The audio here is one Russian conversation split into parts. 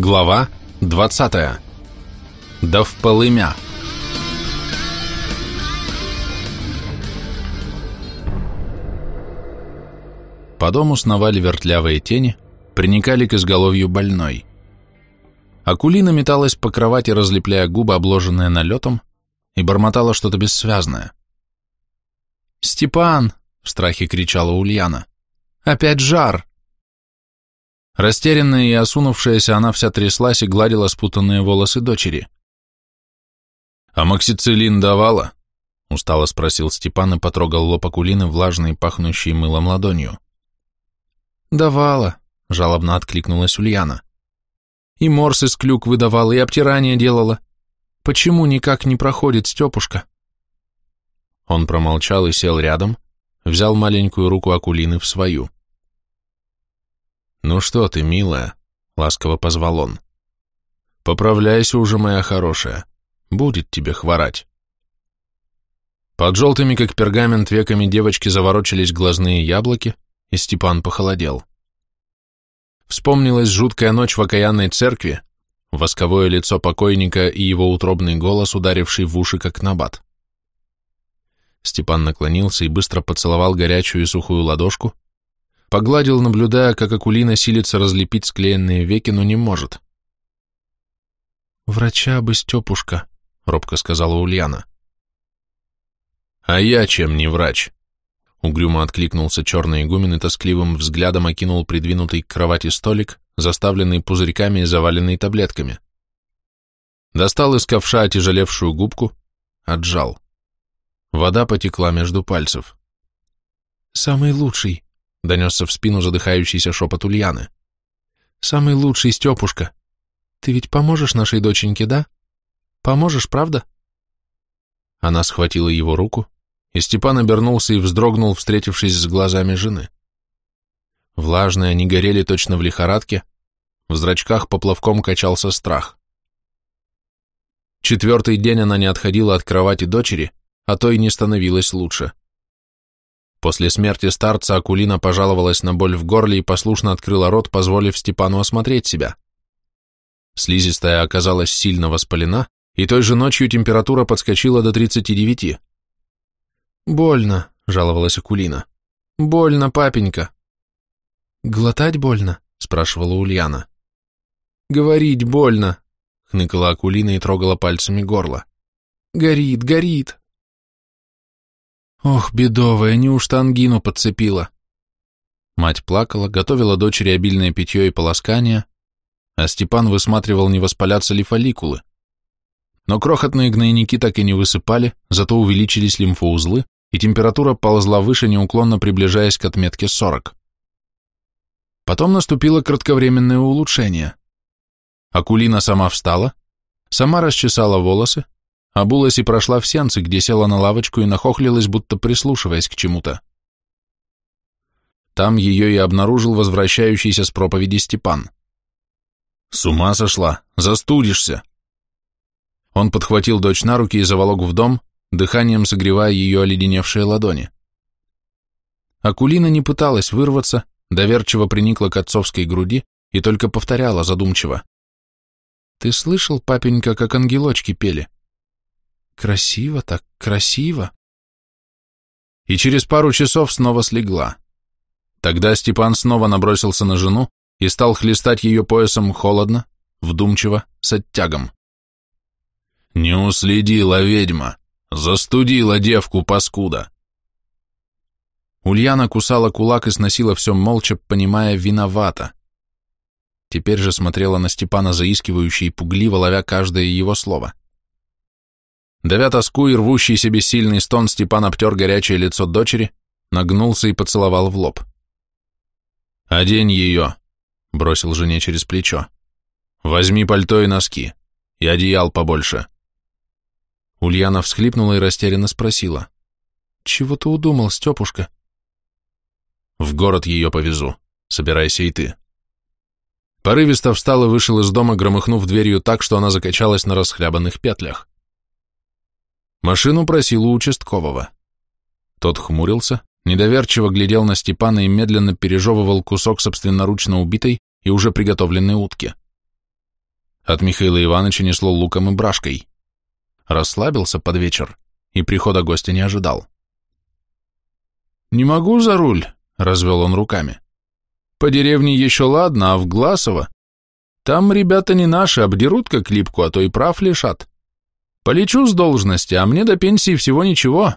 Глава 20. Да в полымя. По дому сновали вертлявые тени, приникали к изголовью больной. Акулина металась по кровати, разлепляя губы, обложенные налетом, и бормотала что-то бессвязное. «Степан!» — в страхе кричала Ульяна. «Опять жар!» Растерянная и осунувшаяся, она вся тряслась и гладила спутанные волосы дочери. «А максицилин давала?» — устало спросил Степан и потрогал лоб Акулины, влажной, пахнущей мылом ладонью. «Давала», — жалобно откликнулась Ульяна. «И морс из клюк выдавала, и обтирание делала. Почему никак не проходит, Степушка?» Он промолчал и сел рядом, взял маленькую руку Акулины в свою. «Ну что ты, милая?» — ласково позвал он. «Поправляйся уже, моя хорошая. Будет тебе хворать». Под желтыми, как пергамент, веками девочки заворочились глазные яблоки, и Степан похолодел. Вспомнилась жуткая ночь в окаянной церкви, восковое лицо покойника и его утробный голос, ударивший в уши, как набат. Степан наклонился и быстро поцеловал горячую и сухую ладошку, Погладил, наблюдая, как Акулина силится разлепить склеенные веки, но не может. «Врача бы, Степушка», — робко сказала Ульяна. «А я чем не врач?» Угрюмо откликнулся черный игумен и тоскливым взглядом окинул придвинутый к кровати столик, заставленный пузырьками и заваленный таблетками. Достал из ковша отяжелевшую губку, отжал. Вода потекла между пальцев. «Самый лучший», — донесся в спину задыхающийся шепот Ульяны. «Самый лучший, Степушка. Ты ведь поможешь нашей доченьке, да? Поможешь, правда?» Она схватила его руку, и Степан обернулся и вздрогнул, встретившись с глазами жены. Влажные они горели точно в лихорадке, в зрачках поплавком качался страх. Четвертый день она не отходила от кровати дочери, а то и не становилось лучше. После смерти старца Акулина пожаловалась на боль в горле и послушно открыла рот, позволив Степану осмотреть себя. Слизистая оказалась сильно воспалена, и той же ночью температура подскочила до 39. «Больно», — жаловалась Акулина. «Больно, папенька». «Глотать больно?» — спрашивала Ульяна. «Говорить больно», — хныкала Акулина и трогала пальцами горло. «Горит, горит». Ох, бедовая, неужто ангину подцепила? Мать плакала, готовила дочери обильное питье и полоскание, а Степан высматривал, не воспалятся ли фолликулы. Но крохотные гнойники так и не высыпали, зато увеличились лимфоузлы, и температура ползла выше, неуклонно приближаясь к отметке 40. Потом наступило кратковременное улучшение. Акулина сама встала, сама расчесала волосы, Обулась и прошла в сенцы, где села на лавочку и нахохлилась, будто прислушиваясь к чему-то. Там ее и обнаружил возвращающийся с проповеди Степан. «С ума сошла! Застудишься!» Он подхватил дочь на руки и заволок в дом, дыханием согревая ее оледеневшие ладони. Акулина не пыталась вырваться, доверчиво приникла к отцовской груди и только повторяла задумчиво. «Ты слышал, папенька, как ангелочки пели?» Красиво так, красиво. И через пару часов снова слегла. Тогда Степан снова набросился на жену и стал хлестать ее поясом холодно, вдумчиво, с оттягом. «Не уследила ведьма, застудила девку паскуда». Ульяна кусала кулак и сносила все молча, понимая, виновата. Теперь же смотрела на Степана заискивающе и пугливо, ловя каждое его слово. Давя тоску и рвущийся бессильный стон, Степан обтер горячее лицо дочери, нагнулся и поцеловал в лоб. «Одень ее», — бросил жене через плечо. «Возьми пальто и носки, и одеял побольше». Ульяна всхлипнула и растерянно спросила. «Чего ты удумал, Степушка?» «В город ее повезу. Собирайся и ты». Порывисто встал и вышел из дома, громыхнув дверью так, что она закачалась на расхлябанных петлях. Машину просил у участкового. Тот хмурился, недоверчиво глядел на Степана и медленно пережевывал кусок собственноручно убитой и уже приготовленной утки. От Михаила Ивановича несло луком и брашкой. Расслабился под вечер и прихода гостя не ожидал. «Не могу за руль», — развел он руками. «По деревне еще ладно, а в Гласово? Там ребята не наши, обдерут как липку, а то и прав лишат. Полечу с должности, а мне до пенсии всего ничего».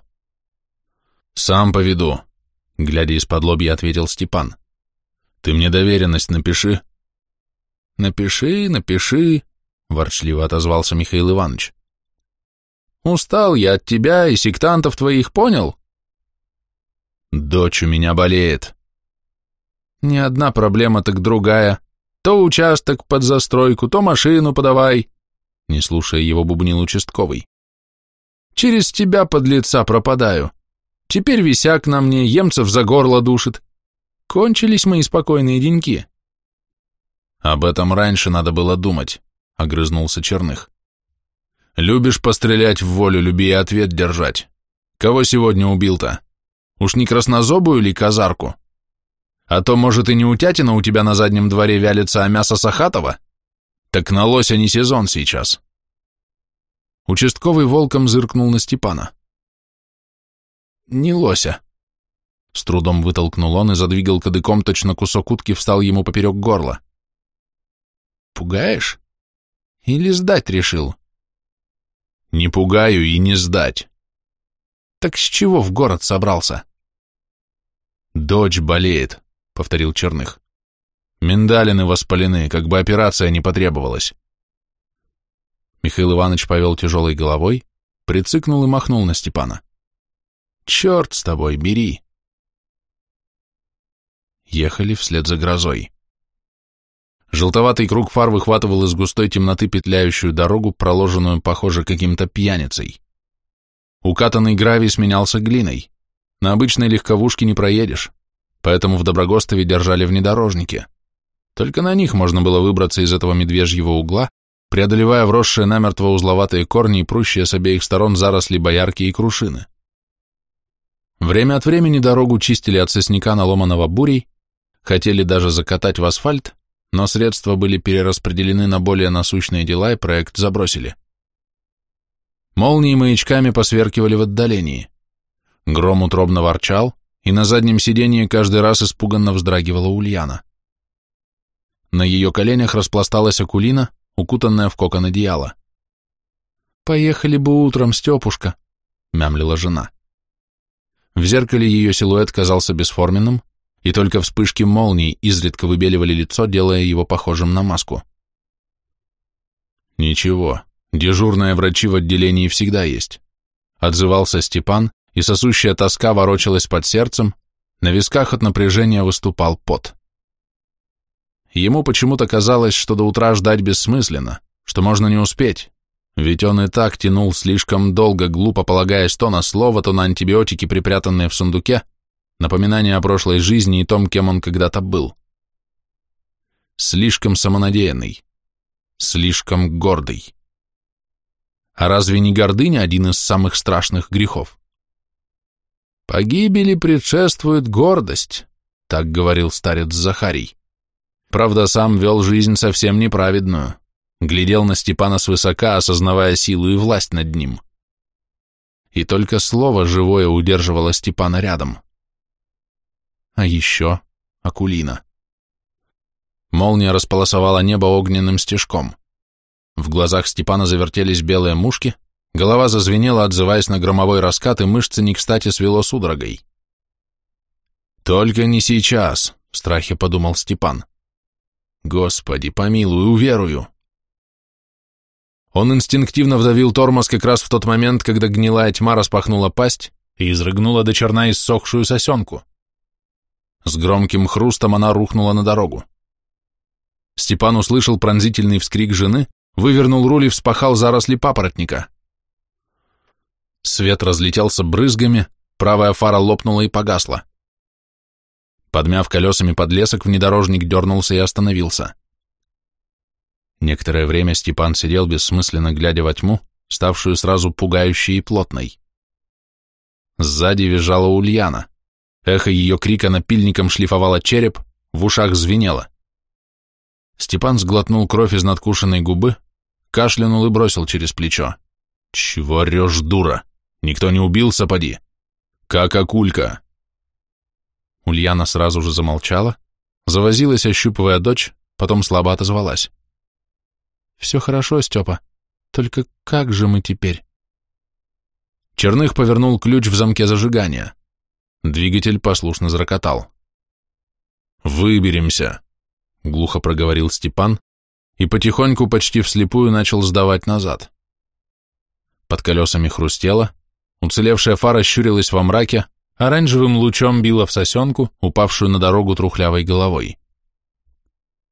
«Сам поведу», — глядя из-под лобья, ответил Степан. «Ты мне доверенность напиши». «Напиши, напиши», — ворчливо отозвался Михаил Иванович. «Устал я от тебя и сектантов твоих, понял?» «Дочь у меня болеет». «Не одна проблема, так другая. То участок под застройку, то машину подавай», — не слушая его бубнил участковый. «Через тебя, под лица пропадаю. Теперь висяк на мне, емцев за горло душит. Кончились мои спокойные деньки». «Об этом раньше надо было думать», — огрызнулся Черных. «Любишь пострелять в волю, люби и ответ держать. Кого сегодня убил-то? Уж не краснозобую ли казарку? А то, может, и не утятина у тебя на заднем дворе вялится, а мясо Сахатова? Так на лося не сезон сейчас». Участковый волком зыркнул на Степана. «Не лося», с трудом вытолкнул он и задвигал кадыком, точно кусок утки встал ему поперек горла. Пугаешь? Или сдать решил? Не пугаю и не сдать. Так с чего в город собрался? Дочь болеет, повторил Черных. Миндалины воспалены, как бы операция не потребовалась. Михаил Иванович повел тяжелой головой, прицикнул и махнул на Степана. «Черт с тобой, бери!» Ехали вслед за грозой. Желтоватый круг фар выхватывал из густой темноты петляющую дорогу, проложенную, похоже, каким-то пьяницей. Укатанный гравий сменялся глиной. На обычной легковушке не проедешь, поэтому в Доброгостове держали внедорожники. Только на них можно было выбраться из этого медвежьего угла, преодолевая вросшие намертво узловатые корни и прущие с обеих сторон заросли боярки и крушины. Время от времени дорогу чистили от сосняка, наломанного бурей, хотели даже закатать в асфальт, но средства были перераспределены на более насущные дела и проект забросили. Молнии маячками посверкивали в отдалении. Гром утробно ворчал, и на заднем сиденье каждый раз испуганно вздрагивала Ульяна. На ее коленях распласталась Акулина, укутанная в кокон одеяла. «Поехали бы утром, Степушка», — мямлила жена. В зеркале ее силуэт казался бесформенным, и только вспышки молний изредка выбеливали лицо, делая его похожим на маску. «Ничего, дежурные врачи в отделении всегда есть», — отзывался Степан, и сосущая тоска ворочалась под сердцем, на висках от напряжения выступал пот. Ему почему-то казалось, что до утра ждать бессмысленно, что можно не успеть, ведь он и так тянул слишком долго, глупо полагаясь то на слово, то на антибиотики, припрятанные в сундуке, напоминание о прошлой жизни и том, кем он когда-то был. Слишком самонадеянный, слишком гордый. А разве не гордыня один из самых страшных грехов? Погибели предшествует гордость, так говорил старец Захарий. Правда, сам вел жизнь совсем неправедную, глядел на Степана свысока, осознавая силу и власть над ним. И только слово живое удерживало Степана рядом. А еще Акулина. Молния располосовала небо огненным стежком. В глазах Степана завертелись белые мушки, голова зазвенела, отзываясь на громовой раскат, и мышцы не кстати свело судорогой. «Только не сейчас», — в страхе подумал Степан. «Господи, помилуй, уверую». Он инстинктивно вдавил тормоз как раз в тот момент, когда гнилая тьма распахнула пасть и изрыгнула до черна иссохшую сосенку. С громким хрустом она рухнула на дорогу. Степан услышал пронзительный вскрик жены, вывернул руль и вспахал заросли папоротника. Свет разлетелся брызгами, правая фара лопнула и погасла. Подмяв колесами подлесок, внедорожник дернулся и остановился. Некоторое время Степан сидел бессмысленно, глядя во тьму, ставшую сразу пугающей и плотной. Сзади визжала Ульяна. Эхо ее крика напильником шлифовало череп, в ушах звенело. Степан сглотнул кровь из надкушенной губы, кашлянул и бросил через плечо. «Чего орешь, дура? Никто не убился, поди? Как акулька?» Ульяна сразу же замолчала, завозилась, ощупывая дочь, потом слабо отозвалась. «Все хорошо, Степа, только как же мы теперь?» Черных повернул ключ в замке зажигания. Двигатель послушно зарокотал. «Выберемся», — глухо проговорил Степан и потихоньку, почти вслепую, начал сдавать назад. Под колесами хрустело, уцелевшая фара щурилась во мраке, оранжевым лучом била в сосенку, упавшую на дорогу трухлявой головой.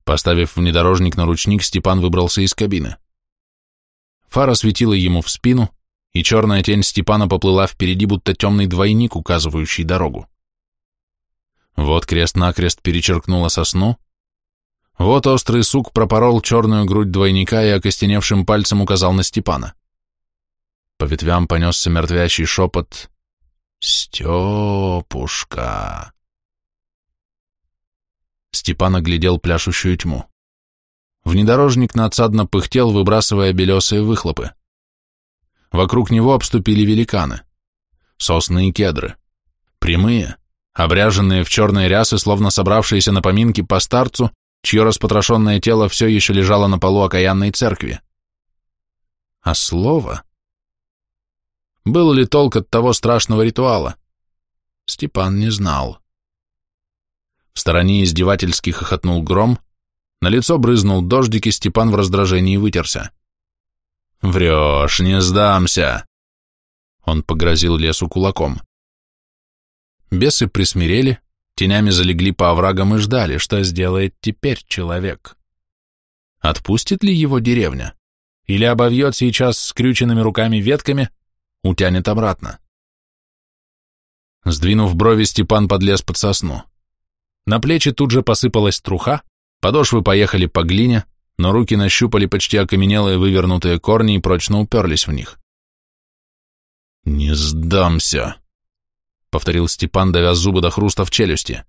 Поставив внедорожник на ручник, Степан выбрался из кабины. Фара светила ему в спину, и черная тень Степана поплыла впереди, будто темный двойник, указывающий дорогу. Вот крест-накрест перечеркнула сосну, вот острый сук пропорол черную грудь двойника и окостеневшим пальцем указал на Степана. По ветвям понесся мертвящий шепот «Степушка». Степан оглядел пляшущую тьму. Внедорожник надсадно пыхтел, выбрасывая белесые выхлопы. Вокруг него обступили великаны. Сосны и кедры. Прямые, обряженные в черные рясы, словно собравшиеся на поминки по старцу, чье распотрошенное тело все еще лежало на полу окаянной церкви. А слово? Был ли толк от того страшного ритуала? Степан не знал. В стороне издевательски хохотнул гром, на лицо брызнул дождик, и Степан в раздражении вытерся. «Врешь, не сдамся!» Он погрозил лесу кулаком. Бесы присмирели, тенями залегли по оврагам и ждали, что сделает теперь человек. Отпустит ли его деревня? Или обовьет сейчас скрюченными руками ветками, утянет обратно? Сдвинув брови, Степан подлез под сосну. На плечи тут же посыпалась труха, подошвы поехали по глине, но руки нащупали почти окаменелые вывернутые корни и прочно уперлись в них. «Не сдамся», — повторил Степан, давя зубы до хруста в челюсти.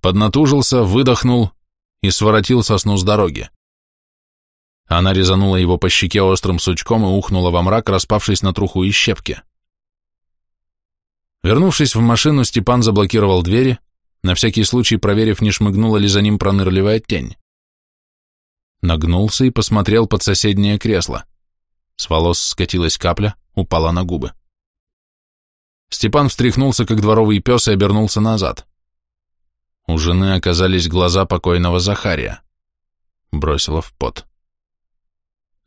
Поднатужился, выдохнул и своротил сосну с дороги. Она резанула его по щеке острым сучком и ухнула во мрак, распавшись на труху и щепки. Вернувшись в машину, Степан заблокировал двери, на всякий случай проверив, не шмыгнула ли за ним пронырливая тень. Нагнулся и посмотрел под соседнее кресло. С волос скатилась капля, упала на губы. Степан встряхнулся, как дворовый пес, и обернулся назад. У жены оказались глаза покойного Захария. Бросила в пот.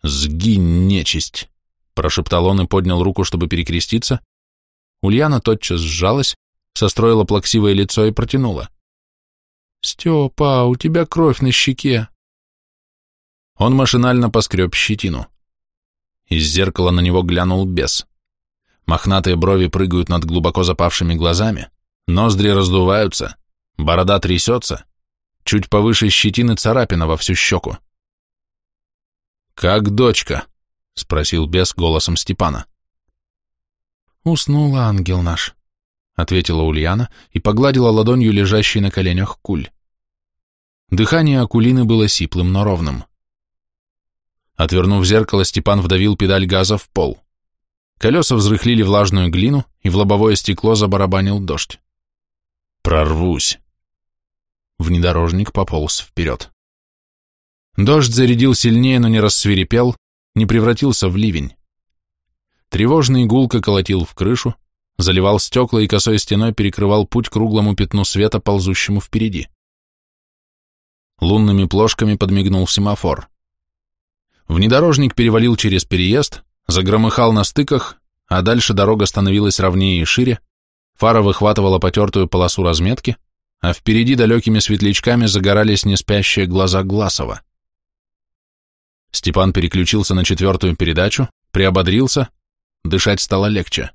«Сгинь, нечисть!» — прошептал он и поднял руку, чтобы перекреститься. Ульяна тотчас сжалась, состроила плаксивое лицо и протянула. «Степа, у тебя кровь на щеке!» Он машинально поскреб щетину. Из зеркала на него глянул бес. Мохнатые брови прыгают над глубоко запавшими глазами, ноздри раздуваются, борода трясется, чуть повыше щетины царапина во всю щеку. «Как дочка?» — спросил бес голосом Степана. «Уснул ангел наш», — ответила Ульяна и погладила ладонью лежащий на коленях куль. Дыхание Акулины было сиплым, но ровным. Отвернув зеркало, Степан вдавил педаль газа в пол. Колеса взрыхлили влажную глину, и в лобовое стекло забарабанил дождь. «Прорвусь!» Внедорожник пополз вперед. Дождь зарядил сильнее, но не рассверепел, не превратился в ливень. Тревожный гулко колотил в крышу, заливал стекла и косой стеной перекрывал путь круглому пятну света, ползущему впереди. Лунными плошками подмигнул семафор. Внедорожник перевалил через переезд, загромыхал на стыках, а дальше дорога становилась ровнее и шире, фара выхватывала потертую полосу разметки, а впереди далекими светлячками загорались неспящие глаза Гласова. Степан переключился на четвертую передачу, приободрился, дышать стало легче.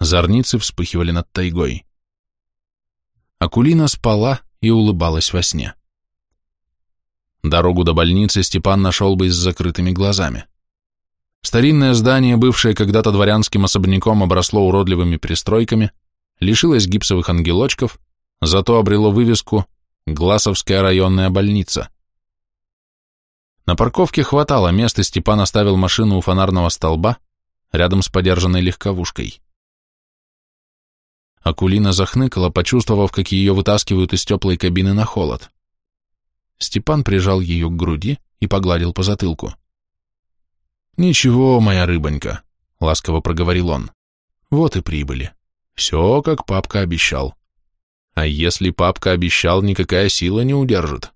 Зорницы вспыхивали над тайгой. Акулина спала и улыбалась во сне. Дорогу до больницы Степан нашел бы с закрытыми глазами. Старинное здание, бывшее когда-то дворянским особняком, обросло уродливыми пристройками, лишилось гипсовых ангелочков, зато обрело вывеску «Гласовская районная больница». На парковке хватало мест, и Степан оставил машину у фонарного столба, рядом с подержанной легковушкой. Акулина захныкала, почувствовав, как ее вытаскивают из теплой кабины на холод. Степан прижал ее к груди и погладил по затылку. «Ничего, моя рыбонька», — ласково проговорил он. «Вот и прибыли. Все, как папка обещал. А если папка обещал, никакая сила не удержит».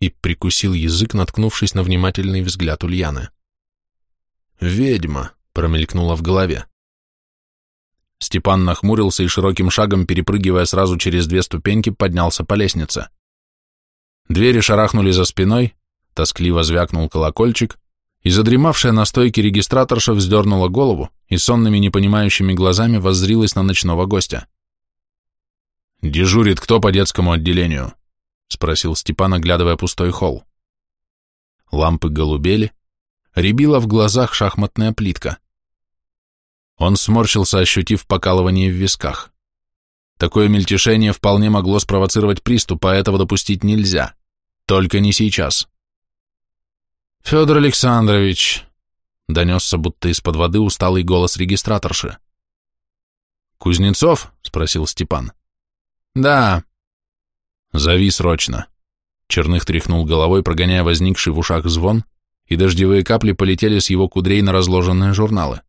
И прикусил язык, наткнувшись на внимательный взгляд Ульяны. «Ведьма», — промелькнула в голове. Степан нахмурился и широким шагом, перепрыгивая сразу через две ступеньки, поднялся по лестнице. Двери шарахнули за спиной, тоскливо звякнул колокольчик, и задремавшая на стойке регистраторша вздернула голову и сонными непонимающими глазами воззрилась на ночного гостя. «Дежурит кто по детскому отделению?» — спросил Степан, оглядывая пустой холл. Лампы голубели, рябила в глазах шахматная плитка. Он сморщился, ощутив покалывание в висках. Такое мельтешение вполне могло спровоцировать приступ, а этого допустить нельзя. Только не сейчас. «Федор Александрович», — донесся будто из-под воды усталый голос регистраторши. «Кузнецов?» — спросил Степан. «Да». «Зови срочно». Черных тряхнул головой, прогоняя возникший в ушах звон, и дождевые капли полетели с его кудрей на разложенные журналы.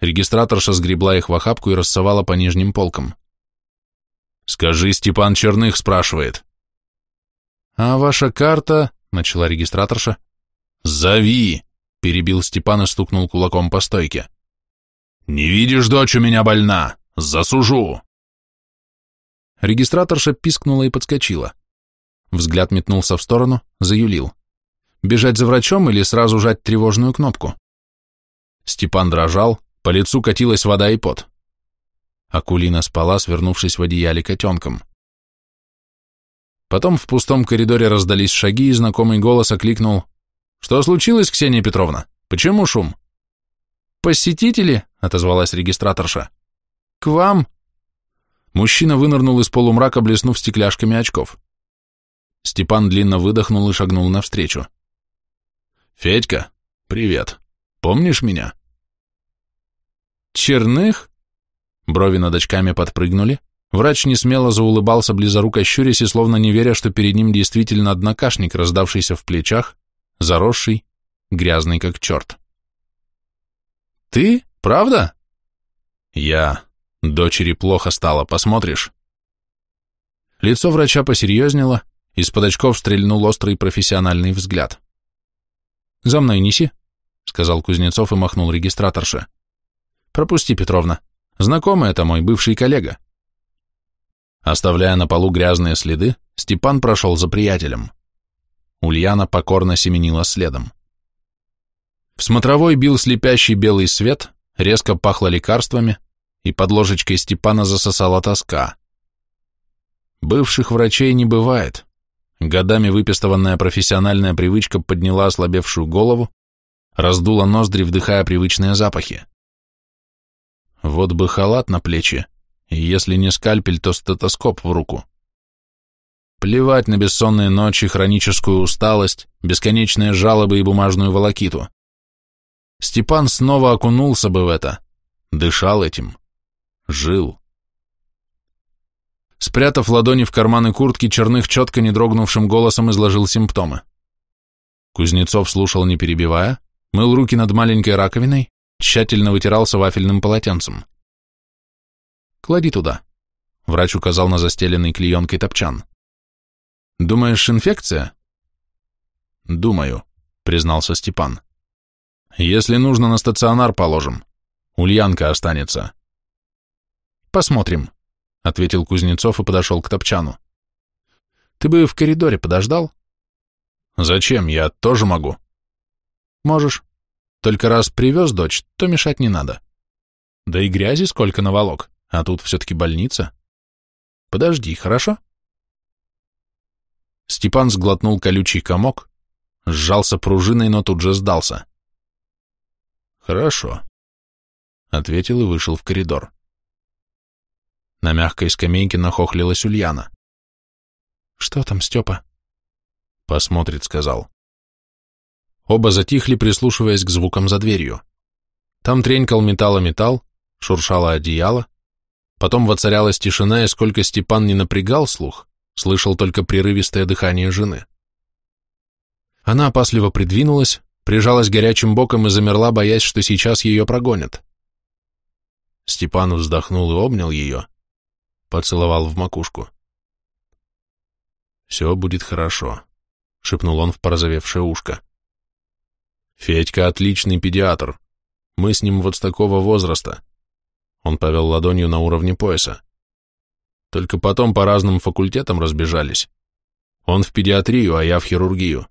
Регистраторша сгребла их в охапку и рассовала по нижним полкам. «Скажи, Степан Черных спрашивает». «А ваша карта?» — начала регистраторша. «Зови!» — перебил Степан и стукнул кулаком по стойке. «Не видишь, дочь у меня больна! Засужу!» Регистраторша пискнула и подскочила. Взгляд метнулся в сторону, заюлил. Бежать за врачом или сразу жать тревожную кнопку? Степан дрожал, по лицу катилась вода и пот. Акулина спала, свернувшись в одеяле котенком. Потом в пустом коридоре раздались шаги, и знакомый голос окликнул «Что случилось, Ксения Петровна? Почему шум?» «Посетители?» — отозвалась регистраторша. «К вам!» Мужчина вынырнул из полумрака, блеснув стекляшками очков. Степан длинно выдохнул и шагнул навстречу. «Федька, привет. Помнишь меня?» «Черных?» Брови над очками подпрыгнули. Врач несмело заулыбался, близоруко щурясь и словно не веря, что перед ним действительно однокашник, раздавшийся в плечах, заросший, грязный как черт. «Ты? Правда?» «Я. Дочери плохо стало, посмотришь?» Лицо врача посерьезнело, из-под очков стрельнул острый профессиональный взгляд. «За мной неси», — сказал Кузнецов и махнул регистраторше. «Пропусти, Петровна. Знакомый это мой бывший коллега». Оставляя на полу грязные следы, Степан прошел за приятелем. Ульяна покорно семенила следом. В смотровой бил слепящий белый свет, резко пахло лекарствами, и под ложечкой Степана засосала тоска. Бывших врачей не бывает. Годами выпистованная профессиональная привычка подняла ослабевшую голову, раздула ноздри, вдыхая привычные запахи. Вот бы халат на плечи, и если не скальпель, то стетоскоп в руку. Плевать на бессонные ночи, хроническую усталость, бесконечные жалобы и бумажную волокиту. Степан снова окунулся бы в это, дышал этим, жил. Спрятав ладони в карманы куртки, Черных четко не дрогнувшим голосом изложил симптомы. Кузнецов слушал, не перебивая, мыл руки над маленькой раковиной, тщательно вытирался вафельным полотенцем. «Клади туда», — врач указал на застеленный клеенкой топчан. «Думаешь, инфекция?» «Думаю», — признался Степан. «Если нужно, на стационар положим. Ульянка останется». «Посмотрим», — ответил Кузнецов и подошел к топчану. «Ты бы в коридоре подождал?» «Зачем? Я тоже могу». «Можешь. Только раз привез дочь, то мешать не надо. Да и грязи сколько наволок, а тут все-таки больница. Подожди, хорошо?» Степан сглотнул колючий комок, сжался пружиной, но тут же сдался. «Хорошо», — ответил и вышел в коридор. На мягкой скамейке нахохлилась Ульяна. «Что там, Степа?» Посмотрит, сказал. Оба затихли, прислушиваясь к звукам за дверью. Там тренькал металла металл, шуршало одеяло, потом воцарялась тишина, и сколько Степан не напрягал слух, слышал только прерывистое дыхание жены. Она опасливо придвинулась, прижалась горячим боком и замерла, боясь, что сейчас ее прогонят. Степан вздохнул и обнял ее, поцеловал в макушку. «Все будет хорошо», — шепнул он в порозовевшее ушко. «Федька отличный педиатр. Мы с ним вот с такого возраста». Он повел ладонью на уровне пояса. Только потом по разным факультетам разбежались. Он в педиатрию, а я в хирургию.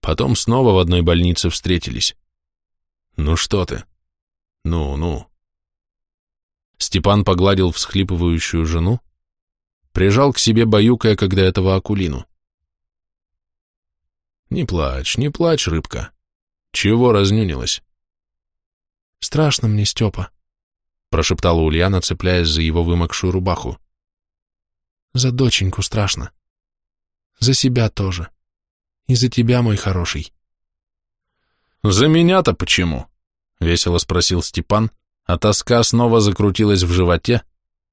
Потом снова в одной больнице встретились. Ну что ты? Ну, ну. Степан погладил всхлипывающую жену, прижал к себе баюкая, когда этого Акулину. Не плачь, не плачь, рыбка. Чего разнюнилась? Страшно мне, Степа, прошептала Ульяна, цепляясь за его вымокшую рубаху. За доченьку страшно. За себя тоже. И за тебя, мой хороший. За меня-то почему? Весело спросил Степан, а тоска снова закрутилась в животе,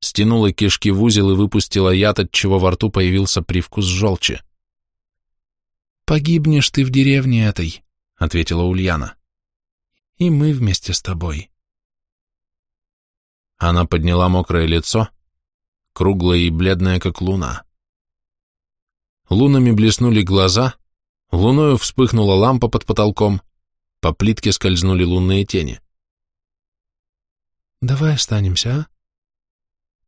стянула кишки в узел и выпустила яд, от чего во рту появился привкус желчи. «Погибнешь ты в деревне этой», — ответила Ульяна. «И мы вместе с тобой». Она подняла мокрое лицо, круглое и бледное, как луна. Лунами блеснули глаза, луною вспыхнула лампа под потолком, по плитке скользнули лунные тени. «Давай останемся, а?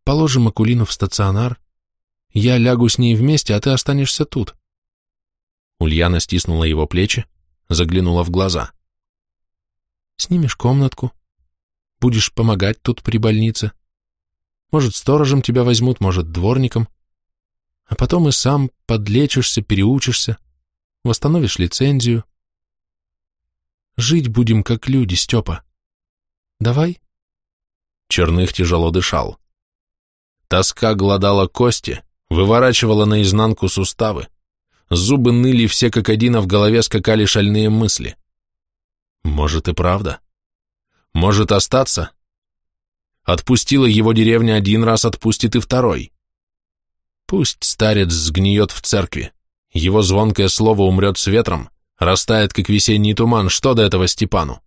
Положим Акулину в стационар. Я лягу с ней вместе, а ты останешься тут». Ульяна стиснула его плечи, заглянула в глаза. «Снимешь комнатку. Будешь помогать тут при больнице. Может, сторожем тебя возьмут, может, дворником. А потом и сам подлечишься, переучишься, восстановишь лицензию. Жить будем как люди, Степа. Давай?» Черных тяжело дышал. Тоска гладала кости, выворачивала наизнанку суставы. Зубы ныли все как один, а в голове скакали шальные мысли. Может и правда. Может остаться? Отпустила его деревня один раз, отпустит и второй. Пусть старец сгниет в церкви, его звонкое слово умрет с ветром, растает, как весенний туман, что до этого Степану?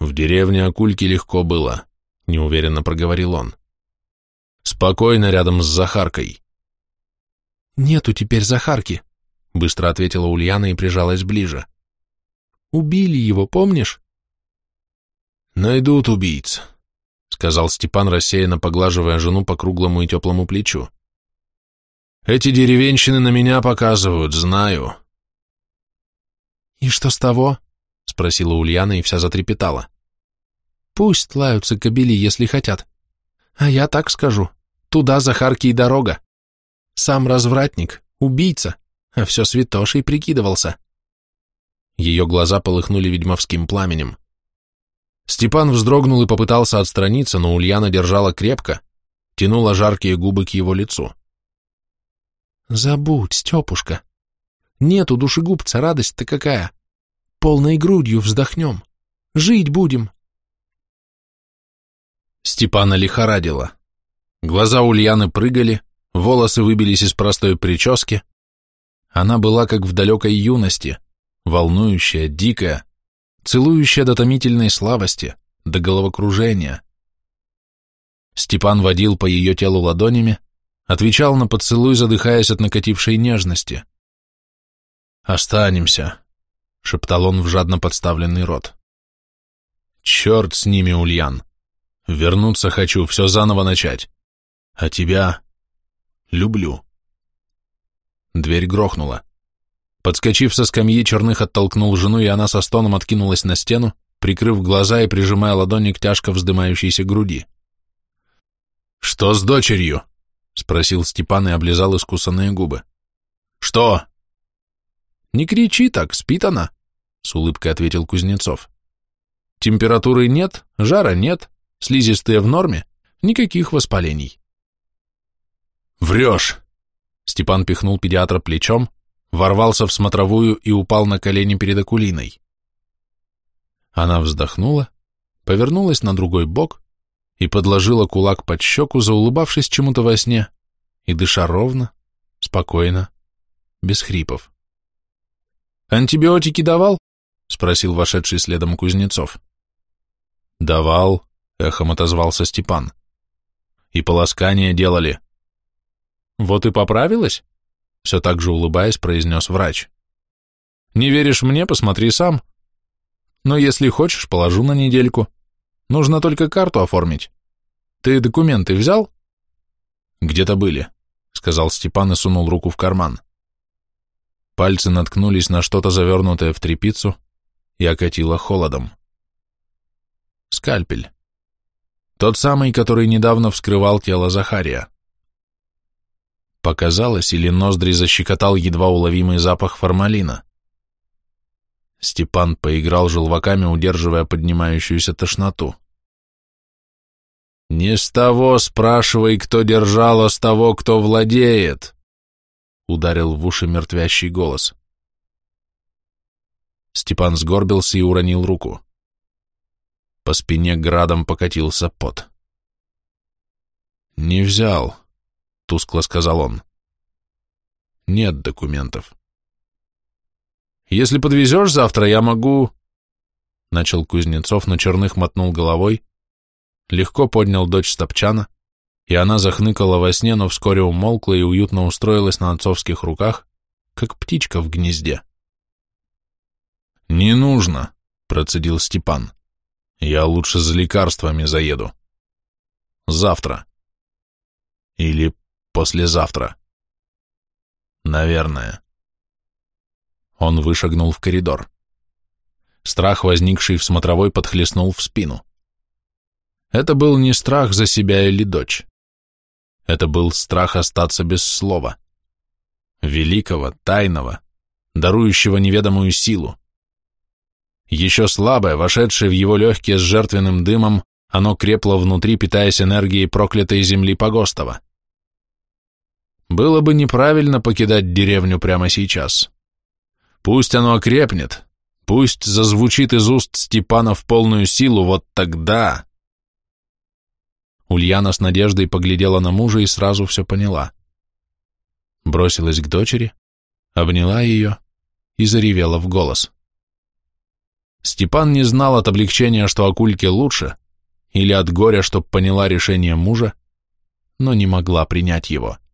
В деревне Акульки легко было, неуверенно проговорил он. Спокойно рядом с Захаркой. Нету теперь Захарки, быстро ответила Ульяна и прижалась ближе. Убили его, помнишь? Найдут убийц, сказал Степан, рассеянно поглаживая жену по круглому и теплому плечу. Эти деревенщины на меня показывают, знаю. И что с того? спросила Ульяна и вся затрепетала. Пусть лаются кобели, если хотят. А я так скажу. Туда Захарки и дорога. Сам развратник, убийца, а все святошей прикидывался. Ее глаза полыхнули ведьмовским пламенем. Степан вздрогнул и попытался отстраниться, но Ульяна держала крепко, тянула жаркие губы к его лицу. Забудь, Степушка. Нет у душегубца радость-то какая. Полной грудью вздохнем. Жить будем. Степана лихорадила. Глаза Ульяны прыгали, волосы выбились из простой прически. Она была как в далекой юности, волнующая, дикая, целующая до томительной слабости, до головокружения. Степан водил по ее телу ладонями, отвечал на поцелуй, задыхаясь от накатившей нежности. «Останемся», — шептал он в жадно подставленный рот. «Черт с ними, Ульян! Вернуться хочу, все заново начать. А тебя люблю». Дверь грохнула. Подскочив со скамьи, Черных оттолкнул жену, и она со стоном откинулась на стену, прикрыв глаза и прижимая ладони к тяжко вздымающейся груди. «Что с дочерью?» — спросил Степан и облизал искусанные губы. «Что?» «Не кричи так, спит она», — с улыбкой ответил Кузнецов. «Температуры нет, жара нет, слизистые в норме, никаких воспалений». «Врешь!» Степан пихнул педиатра плечом, ворвался в смотровую и упал на колени перед Акулиной. Она вздохнула, повернулась на другой бок и подложила кулак под щеку, заулыбавшись чему-то во сне, и дыша ровно, спокойно, без хрипов. «Антибиотики давал?» — спросил вошедший следом Кузнецов. «Давал», — эхом отозвался Степан. «И полоскание делали». «Вот и поправилась?» — все так же улыбаясь, произнес врач. «Не веришь мне? Посмотри сам. Но если хочешь, положу на недельку. Нужно только карту оформить. Ты документы взял?» «Где-то были», — сказал Степан и сунул руку в карман. Пальцы наткнулись на что-то завернутое в тряпицу и окатило холодом. Скальпель. Тот самый, который недавно вскрывал тело Захария. Показалось, или ноздри защекотал едва уловимый запах формалина. Степан поиграл желваками, удерживая поднимающуюся тошноту. «Не с того спрашивай, кто держал, а с того, кто владеет!» Ударил в уши мертвящий голос. Степан сгорбился и уронил руку. По спине градом покатился пот. «Не взял», — тускло сказал он. «Нет документов». «Если подвезешь завтра, я могу...» Начал Кузнецов, но Черных мотнул головой, легко поднял дочь с топчана, и она захныкала во сне, но вскоре умолкла и уютно устроилась на отцовских руках, как птичка в гнезде. «Не нужно», — процедил Степан. «Я лучше за лекарствами заеду. Завтра. Или послезавтра. Наверное». Он вышагнул в коридор. Страх, возникший в смотровой, подхлестнул в спину. Это был не страх за себя или дочь. Это был страх остаться без слова. Великого, тайного, дарующего неведомую силу. Еще слабое, вошедшее в его легкие с жертвенным дымом, оно крепло внутри, питаясь энергией проклятой земли Погостова. Было бы неправильно покидать деревню прямо сейчас. Пусть оно окрепнет, пусть зазвучит из уст Степана в полную силу, вот тогда... Ульяна с надеждой поглядела на мужа и сразу все поняла. Бросилась к дочери, обняла ее и заревела в голос. Степан не знал от облегчения, что Акульке лучше, или от горя, чтоб поняла решение мужа, но не могла принять его. —